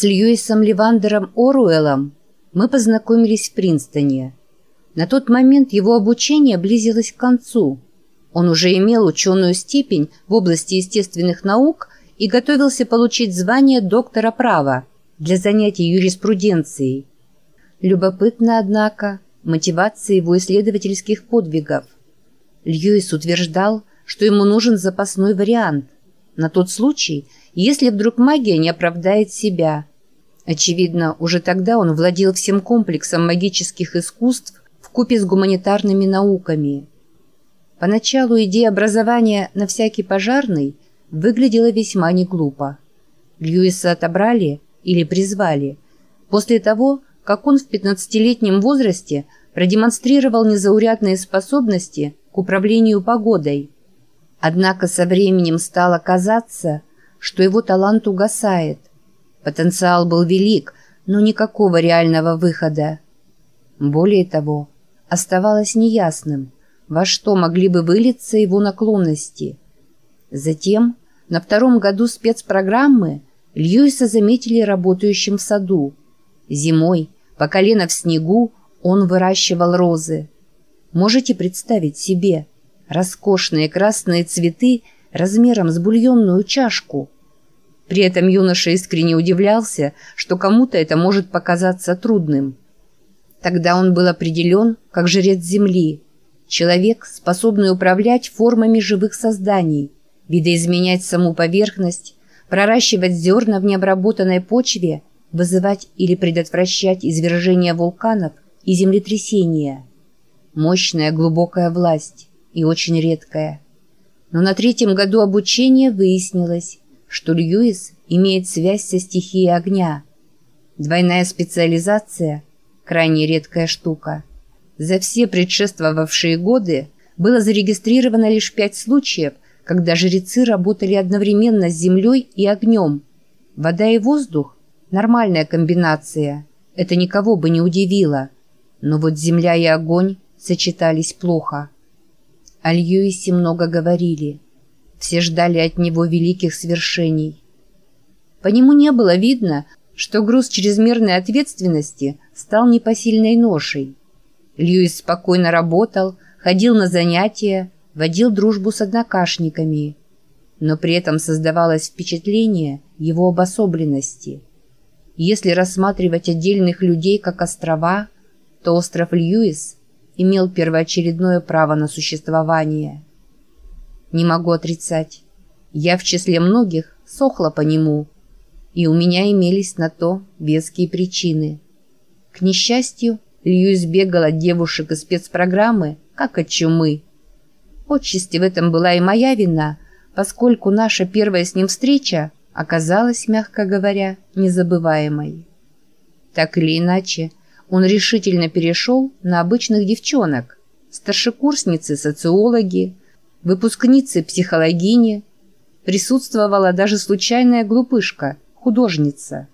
С Льюисом Ливандером Оруэллом мы познакомились в Принстоне. На тот момент его обучение близилось к концу. Он уже имел ученую степень в области естественных наук и готовился получить звание доктора права для занятий юриспруденцией. Любопытно, однако, мотивация его исследовательских подвигов. Льюис утверждал, что ему нужен запасной вариант на тот случай, если вдруг магия не оправдает себя. Очевидно, уже тогда он владел всем комплексом магических искусств в купе с гуманитарными науками. Поначалу идея образования на всякий пожарный выглядела весьма неглупо. Льюиса отобрали или призвали после того, как он в 15-летнем возрасте продемонстрировал незаурядные способности к управлению погодой. Однако со временем стало казаться, что его талант угасает. Потенциал был велик, но никакого реального выхода. Более того, оставалось неясным, во что могли бы вылиться его наклонности. Затем, на втором году спецпрограммы, Льюиса заметили работающим в саду. Зимой, по колено в снегу, он выращивал розы. Можете представить себе роскошные красные цветы размером с бульонную чашку. При этом юноша искренне удивлялся, что кому-то это может показаться трудным. Тогда он был определен как жрец земли, человек, способный управлять формами живых созданий, видоизменять саму поверхность, проращивать зерна в необработанной почве, вызывать или предотвращать извержение вулканов и землетрясения. Мощная глубокая власть и очень редкая. Но на третьем году обучения выяснилось, что Льюис имеет связь со стихией огня. Двойная специализация – крайне редкая штука. За все предшествовавшие годы было зарегистрировано лишь пять случаев, когда жрецы работали одновременно с землей и огнем. Вода и воздух – нормальная комбинация. Это никого бы не удивило. Но вот земля и огонь сочетались плохо. О Льюисе много говорили. Все ждали от него великих свершений. По нему не было видно, что груз чрезмерной ответственности стал непосильной ношей. Льюис спокойно работал, ходил на занятия, водил дружбу с однокашниками. Но при этом создавалось впечатление его обособленности. Если рассматривать отдельных людей как острова, то остров Льюис имел первоочередное право на существование. Не могу отрицать. Я в числе многих сохла по нему, и у меня имелись на то веские причины. К несчастью, Льюис бегал от девушек из спецпрограммы, как от чумы. Отчасти в этом была и моя вина, поскольку наша первая с ним встреча оказалась, мягко говоря, незабываемой. Так или иначе, он решительно перешел на обычных девчонок, старшекурсницы-социологи, выпускницы-психологини, присутствовала даже случайная глупышка, художница.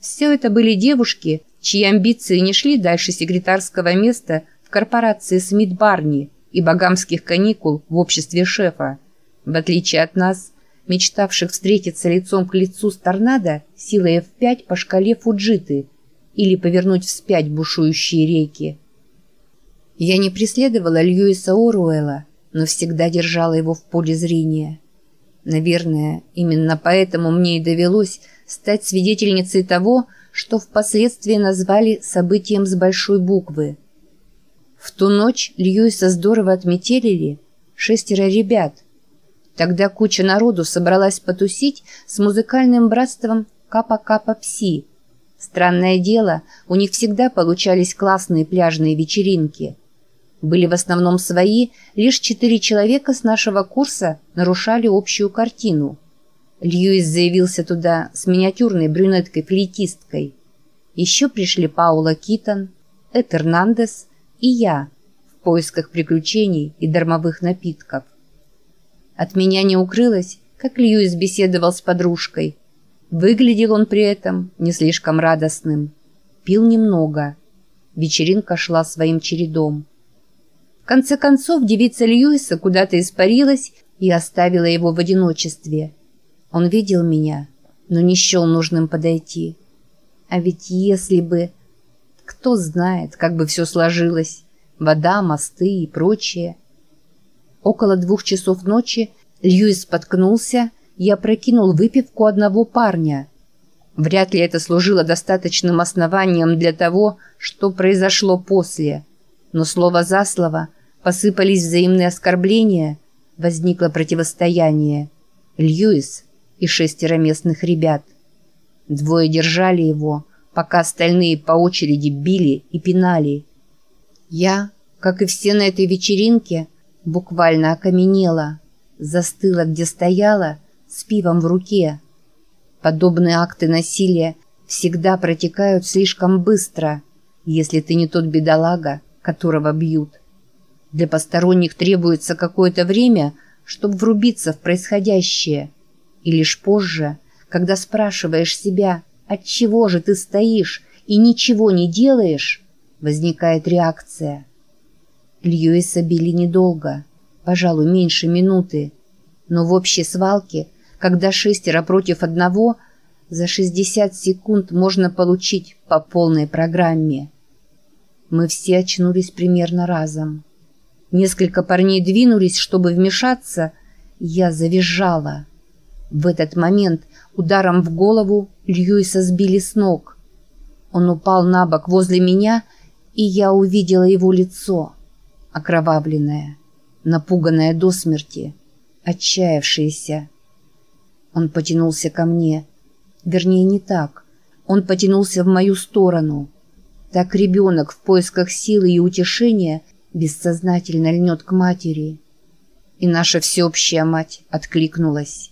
Все это были девушки, чьи амбиции не шли дальше секретарского места в корпорации Смит Барни и богамских каникул в обществе шефа. В отличие от нас, мечтавших встретиться лицом к лицу с торнадо силой F5 по шкале Фуджиты – или повернуть вспять бушующие реки. Я не преследовала Льюиса Оруэлла, но всегда держала его в поле зрения. Наверное, именно поэтому мне и довелось стать свидетельницей того, что впоследствии назвали событием с большой буквы. В ту ночь Льюиса здорово отметелили шестеро ребят. Тогда куча народу собралась потусить с музыкальным братством Капа-Капа-Пси – Странное дело, у них всегда получались классные пляжные вечеринки. Были в основном свои, лишь четыре человека с нашего курса нарушали общую картину. Льюис заявился туда с миниатюрной брюнеткой-флейтисткой. Еще пришли Паула Китон, Эд Эрнандес и я в поисках приключений и дармовых напитков. От меня не укрылось, как Льюис беседовал с подружкой – Выглядел он при этом не слишком радостным. Пил немного. Вечеринка шла своим чередом. В конце концов, девица Льюиса куда-то испарилась и оставила его в одиночестве. Он видел меня, но не счел нужным подойти. А ведь если бы... Кто знает, как бы все сложилось. Вода, мосты и прочее. Около двух часов ночи Льюис споткнулся и опрокинул выпивку одного парня. Вряд ли это служило достаточным основанием для того, что произошло после. Но слово за слово посыпались взаимные оскорбления, возникло противостояние. Льюис и шестеро местных ребят. Двое держали его, пока остальные по очереди били и пинали. Я, как и все на этой вечеринке, буквально окаменела, застыла, где стояла, с пивом в руке. Подобные акты насилия всегда протекают слишком быстро, если ты не тот бедолага, которого бьют. Для посторонних требуется какое-то время, чтобы врубиться в происходящее. И лишь позже, когда спрашиваешь себя, от чего же ты стоишь и ничего не делаешь, возникает реакция. Льюиса били недолго, пожалуй, меньше минуты, но в общей свалке, когда шестеро против одного, за 60 секунд можно получить по полной программе. Мы все очнулись примерно разом. Несколько парней двинулись, чтобы вмешаться. Я завизжала. В этот момент ударом в голову Льюиса сбили с ног. Он упал на бок возле меня, и я увидела его лицо, окровавленное, напуганное до смерти, отчаявшееся. Он потянулся ко мне. Вернее, не так. Он потянулся в мою сторону. Так ребенок в поисках силы и утешения бессознательно льнет к матери. И наша всеобщая мать откликнулась.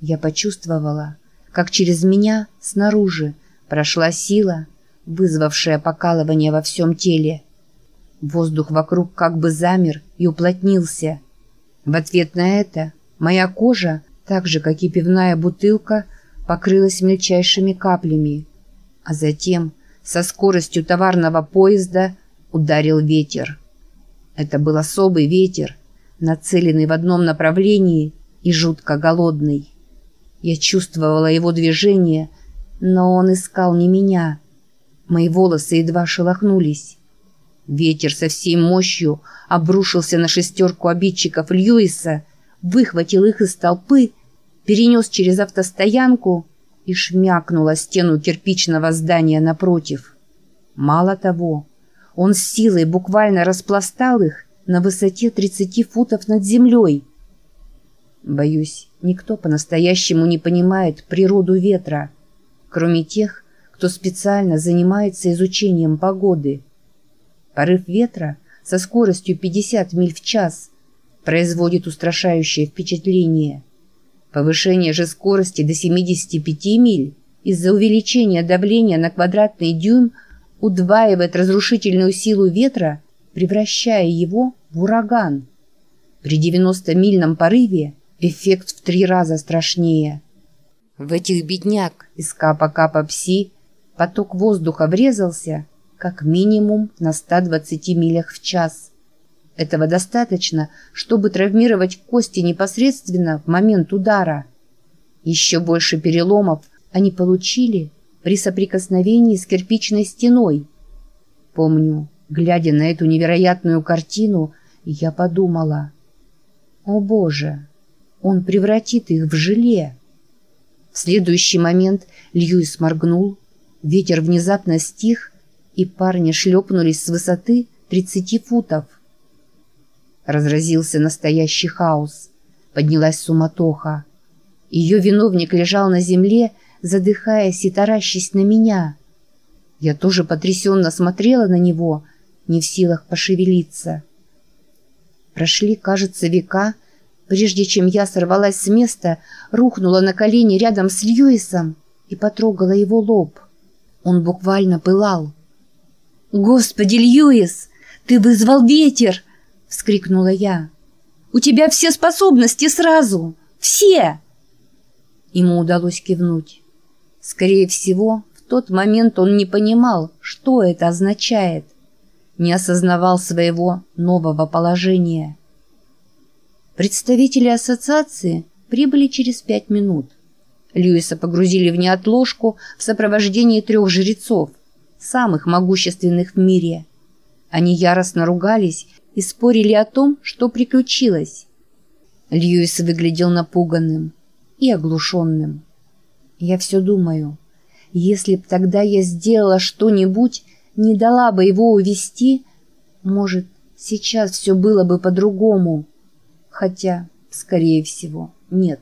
Я почувствовала, как через меня снаружи прошла сила, вызвавшая покалывание во всем теле. Воздух вокруг как бы замер и уплотнился. В ответ на это моя кожа, так же, как и пивная бутылка, покрылась мельчайшими каплями. А затем, со скоростью товарного поезда, ударил ветер. Это был особый ветер, нацеленный в одном направлении и жутко голодный. Я чувствовала его движение, но он искал не меня. Мои волосы едва шелохнулись. Ветер со всей мощью обрушился на шестерку обидчиков Льюиса, выхватил их из толпы, перенес через автостоянку и шмякнул о стену кирпичного здания напротив. Мало того, он с силой буквально распластал их на высоте 30 футов над землей. Боюсь, никто по-настоящему не понимает природу ветра, кроме тех, кто специально занимается изучением погоды. Порыв ветра со скоростью 50 миль в час производит устрашающее впечатление. Повышение же скорости до 75 миль из-за увеличения давления на квадратный дюйм – удваивает разрушительную силу ветра, превращая его в ураган. При 90-мильном порыве эффект в три раза страшнее. В этих бедняк из капа-капа-пси поток воздуха врезался как минимум на 120 милях в час. Этого достаточно, чтобы травмировать кости непосредственно в момент удара. Еще больше переломов они получили при соприкосновении с кирпичной стеной. Помню, глядя на эту невероятную картину, я подумала, «О боже, он превратит их в желе!» В следующий момент Льюис моргнул, ветер внезапно стих, и парни шлепнулись с высоты 30 футов. Разразился настоящий хаос. Поднялась суматоха. Ее виновник лежал на земле задыхаясь и таращась на меня. Я тоже потрясенно смотрела на него, не в силах пошевелиться. Прошли, кажется, века, прежде чем я сорвалась с места, рухнула на колени рядом с Льюисом и потрогала его лоб. Он буквально пылал. «Господи, Льюис, ты вызвал ветер!» — вскрикнула я. «У тебя все способности сразу! Все!» Ему удалось кивнуть. Скорее всего, в тот момент он не понимал, что это означает, не осознавал своего нового положения. Представители ассоциации прибыли через пять минут. Льюиса погрузили в неотложку в сопровождении трех жрецов, самых могущественных в мире. Они яростно ругались и спорили о том, что приключилось. Льюис выглядел напуганным и оглушенным. Я все думаю, если б тогда я сделала что-нибудь, не дала бы его увести, может, сейчас все было бы по-другому. Хотя, скорее всего, нет.